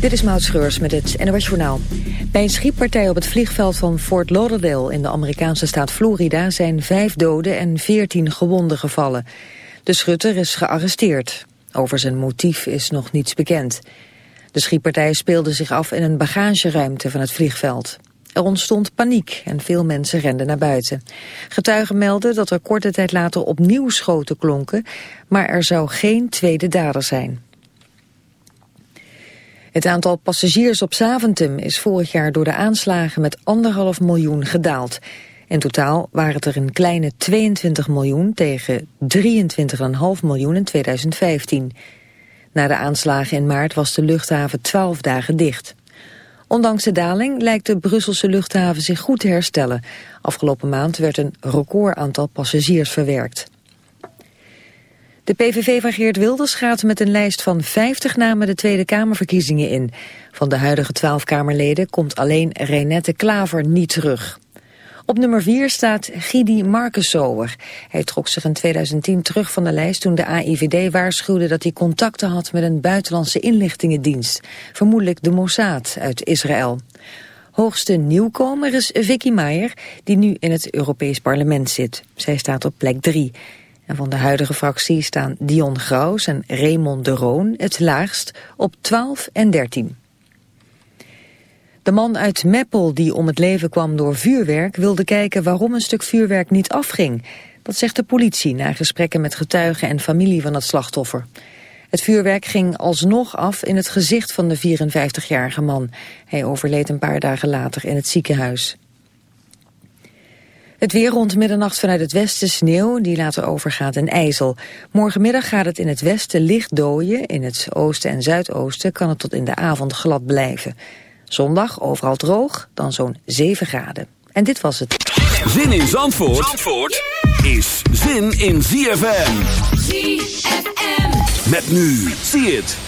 Dit is Maud Schreurs met het NOS Journaal. Bij een schietpartij op het vliegveld van Fort Lauderdale in de Amerikaanse staat Florida zijn vijf doden en veertien gewonden gevallen. De schutter is gearresteerd. Over zijn motief is nog niets bekend. De schietpartij speelde zich af in een bagageruimte van het vliegveld. Er ontstond paniek en veel mensen renden naar buiten. Getuigen melden dat er korte tijd later opnieuw schoten klonken, maar er zou geen tweede dader zijn. Het aantal passagiers op Zaventem is vorig jaar door de aanslagen met anderhalf miljoen gedaald. In totaal waren het er een kleine 22 miljoen tegen 23,5 miljoen in 2015. Na de aanslagen in maart was de luchthaven 12 dagen dicht. Ondanks de daling lijkt de Brusselse luchthaven zich goed te herstellen. Afgelopen maand werd een record aantal passagiers verwerkt. De PVV van Geert Wilders gaat met een lijst van 50 namen de Tweede Kamerverkiezingen in. Van de huidige 12 Kamerleden komt alleen Renette Klaver niet terug. Op nummer 4 staat Gidi Markensower. Hij trok zich in 2010 terug van de lijst toen de AIVD waarschuwde dat hij contacten had met een buitenlandse inlichtingendienst. Vermoedelijk de Mossad uit Israël. Hoogste nieuwkomer is Vicky Meijer, die nu in het Europees Parlement zit. Zij staat op plek 3. En van de huidige fractie staan Dion Graus en Raymond de Roon het laagst op 12 en 13. De man uit Meppel die om het leven kwam door vuurwerk... wilde kijken waarom een stuk vuurwerk niet afging. Dat zegt de politie na gesprekken met getuigen en familie van het slachtoffer. Het vuurwerk ging alsnog af in het gezicht van de 54-jarige man. Hij overleed een paar dagen later in het ziekenhuis. Het weer rond middernacht vanuit het westen sneeuw, die later overgaat in ijzel. Morgenmiddag gaat het in het westen licht dooien. In het oosten en zuidoosten kan het tot in de avond glad blijven. Zondag overal droog, dan zo'n 7 graden. En dit was het. Zin in Zandvoort, Zandvoort is zin in ZFM. ZFM. Met nu, zie het.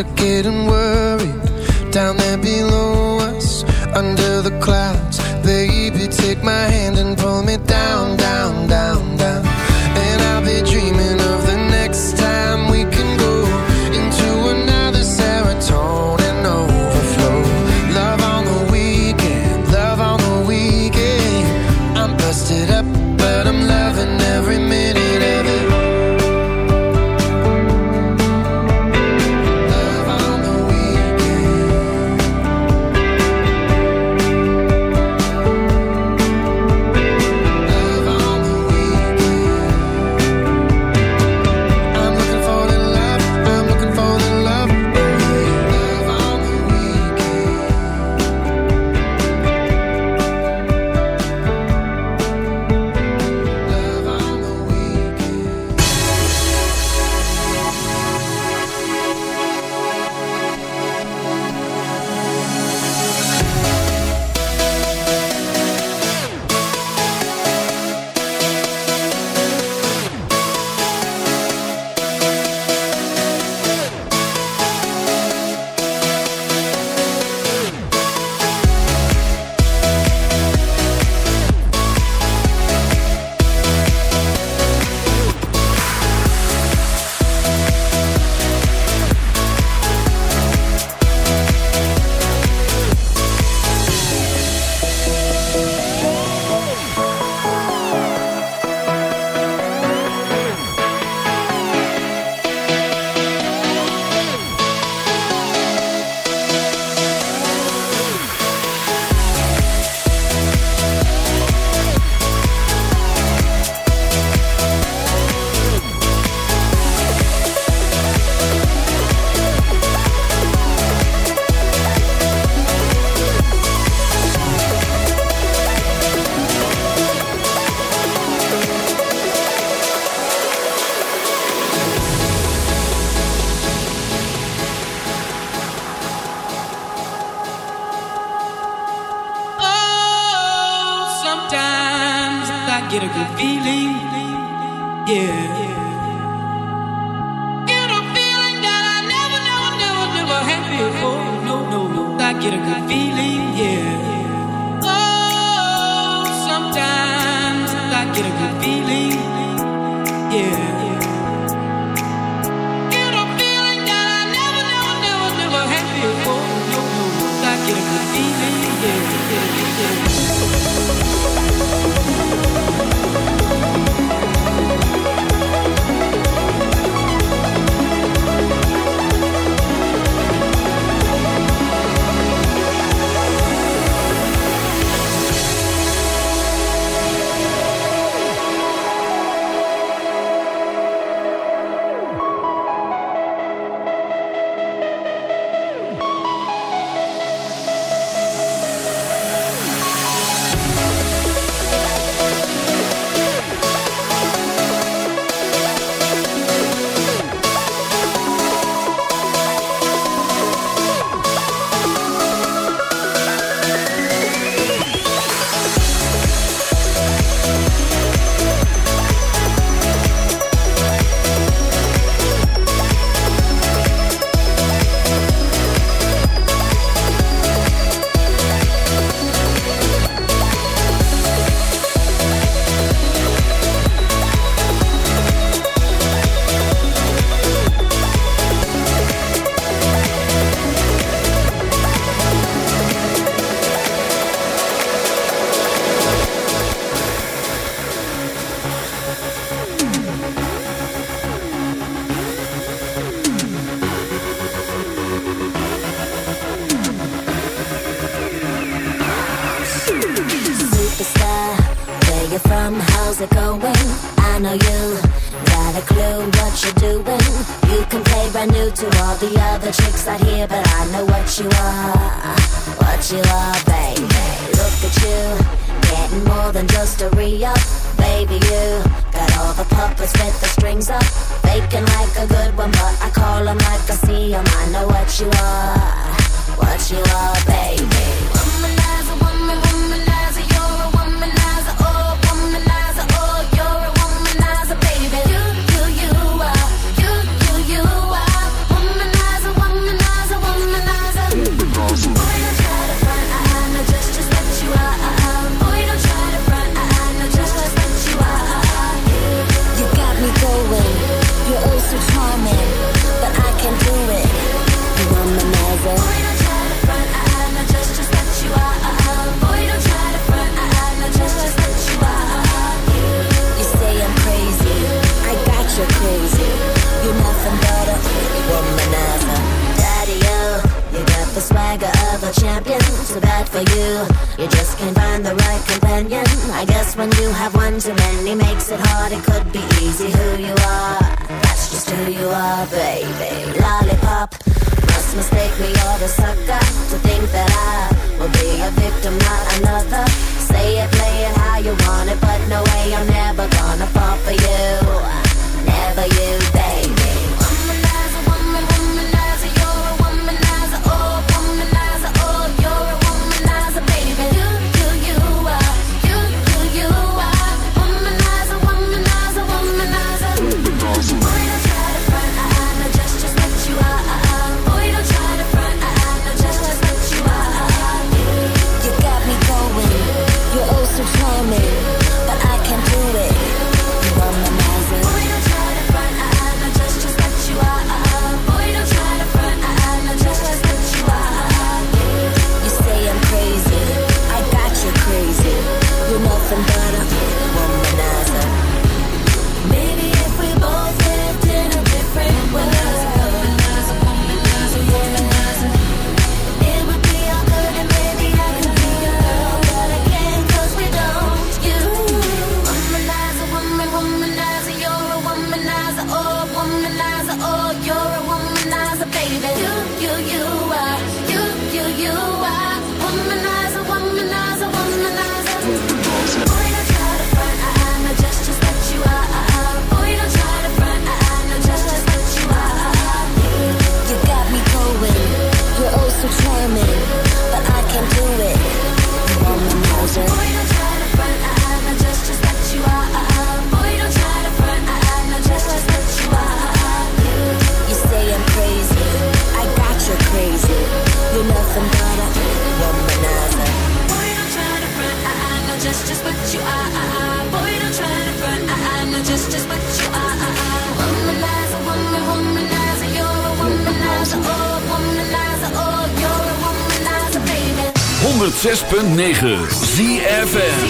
Are getting worried. I guess when you have one too many makes it hard It could be easy who you are. That's just who you are, baby. Lollipop. Must mistake me, you're the sucker To think that I will be a victim, not another. 106.9 ZFM.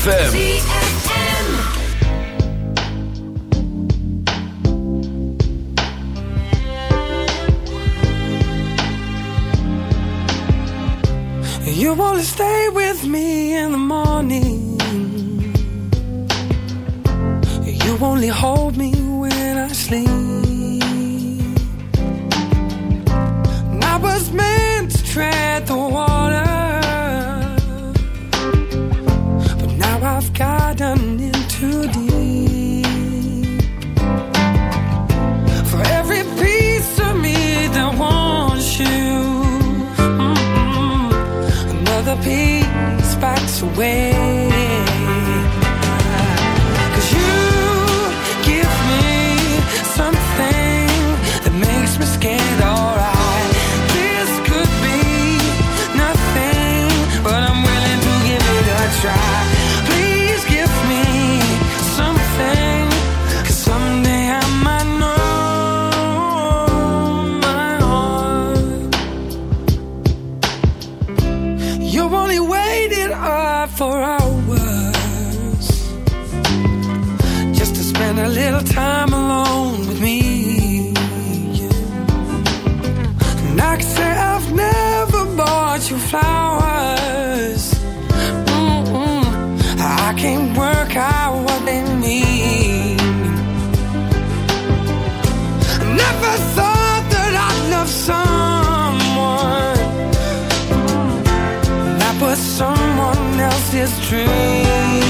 ZFM. say I've never bought you flowers. I can't work out what they mean. Never thought that I'd love someone that was someone else's dream.